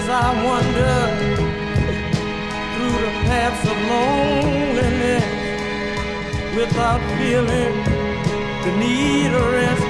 as I wander through the paths of loneliness without feeling the need or rest.